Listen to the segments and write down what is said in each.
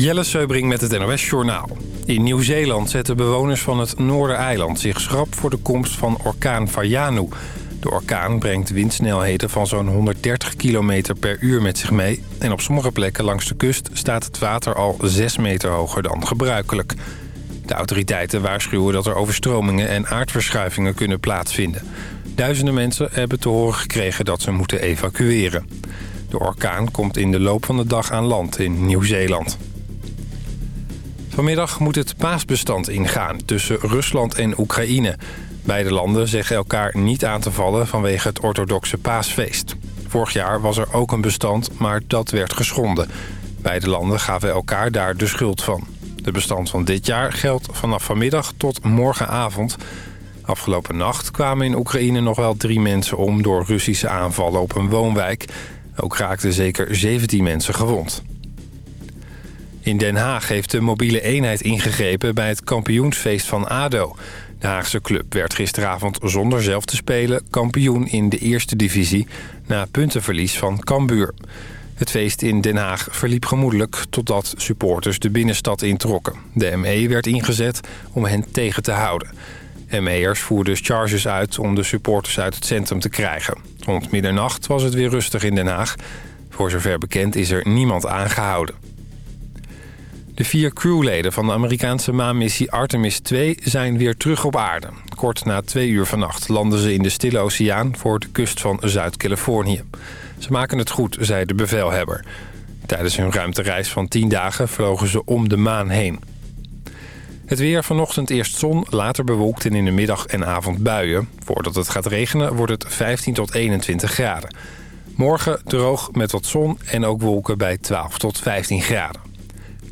Jelle Seubring met het NOS Journaal. In Nieuw-Zeeland zetten bewoners van het Noordereiland zich schrap voor de komst van orkaan Fayanu. De orkaan brengt windsnelheden van zo'n 130 km per uur met zich mee... en op sommige plekken langs de kust staat het water al 6 meter hoger dan gebruikelijk. De autoriteiten waarschuwen dat er overstromingen en aardverschuivingen kunnen plaatsvinden. Duizenden mensen hebben te horen gekregen dat ze moeten evacueren. De orkaan komt in de loop van de dag aan land in Nieuw-Zeeland. Vanmiddag moet het paasbestand ingaan tussen Rusland en Oekraïne. Beide landen zeggen elkaar niet aan te vallen vanwege het orthodoxe paasfeest. Vorig jaar was er ook een bestand, maar dat werd geschonden. Beide landen gaven elkaar daar de schuld van. De bestand van dit jaar geldt vanaf vanmiddag tot morgenavond. Afgelopen nacht kwamen in Oekraïne nog wel drie mensen om... door Russische aanvallen op een woonwijk. Ook raakten zeker 17 mensen gewond. In Den Haag heeft de mobiele eenheid ingegrepen bij het kampioensfeest van ADO. De Haagse club werd gisteravond zonder zelf te spelen kampioen in de eerste divisie... na puntenverlies van Cambuur. Het feest in Den Haag verliep gemoedelijk totdat supporters de binnenstad introkken. De ME werd ingezet om hen tegen te houden. ME'ers voerden charges uit om de supporters uit het centrum te krijgen. Rond middernacht was het weer rustig in Den Haag. Voor zover bekend is er niemand aangehouden. De vier crewleden van de Amerikaanse maanmissie Artemis 2 zijn weer terug op aarde. Kort na twee uur vannacht landen ze in de Stille Oceaan voor de kust van Zuid-Californië. Ze maken het goed, zei de bevelhebber. Tijdens hun ruimtereis van 10 dagen vlogen ze om de maan heen. Het weer vanochtend eerst zon, later bewolkt en in de middag en avond buien. Voordat het gaat regenen wordt het 15 tot 21 graden. Morgen droog met wat zon en ook wolken bij 12 tot 15 graden.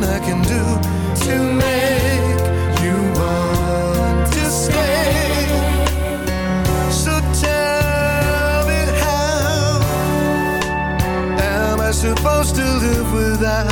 Nothing I can do to make you want to stay. So tell me how am I supposed to live without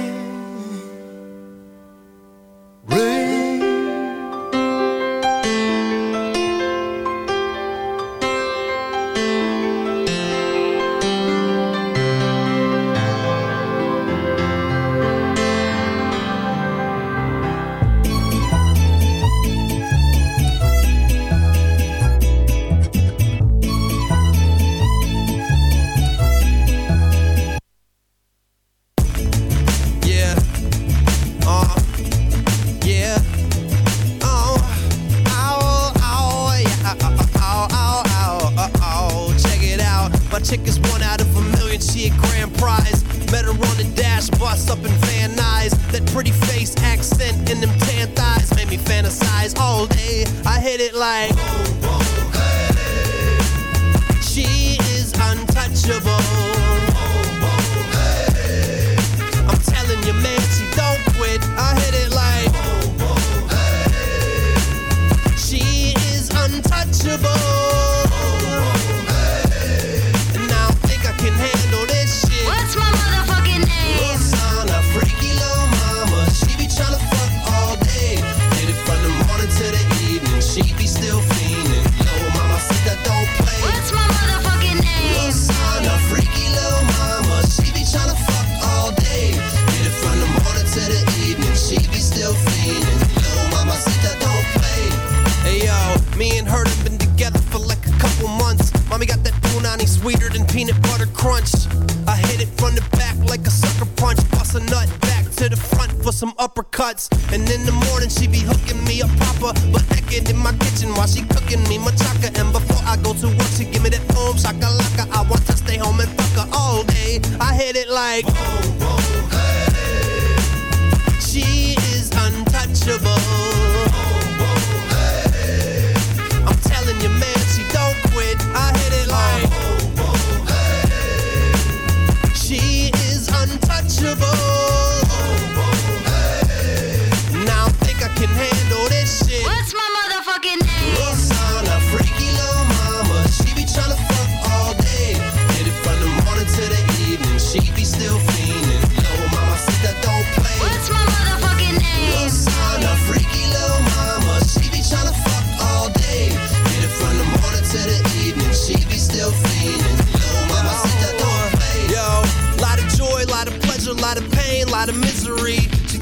like.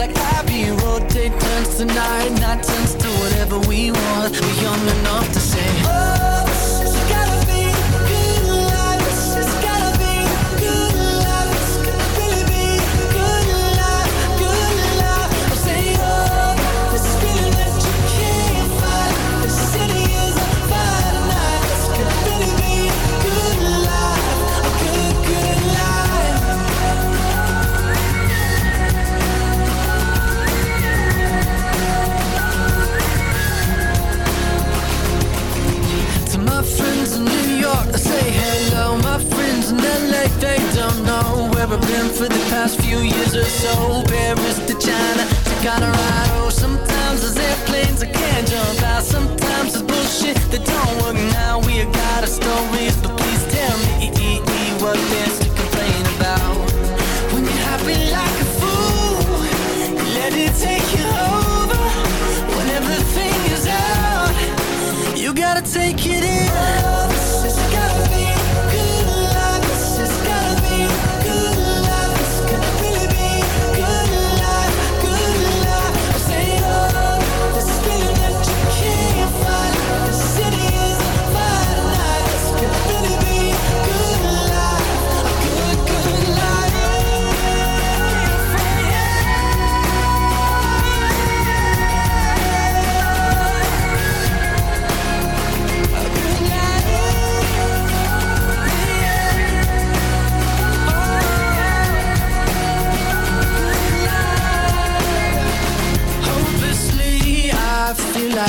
like Road. Day turns to night, night turns to whatever we want. We're young enough to say, I've been for the past few years or so. Paris to China to Colorado. Sometimes there's airplanes I can't jump out. Sometimes it's bullshit that don't work now. We got our stories, but please tell me what there's to complain about. When you're happy like a fool, let it take you over. When everything is out. You gotta take it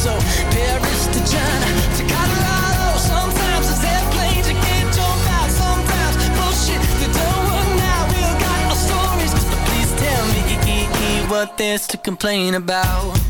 so. Paris to China to Colorado. Sometimes it's airplanes you can't jump out. Sometimes bullshit that don't work now. We all got our stories, but please tell me what there's to complain about.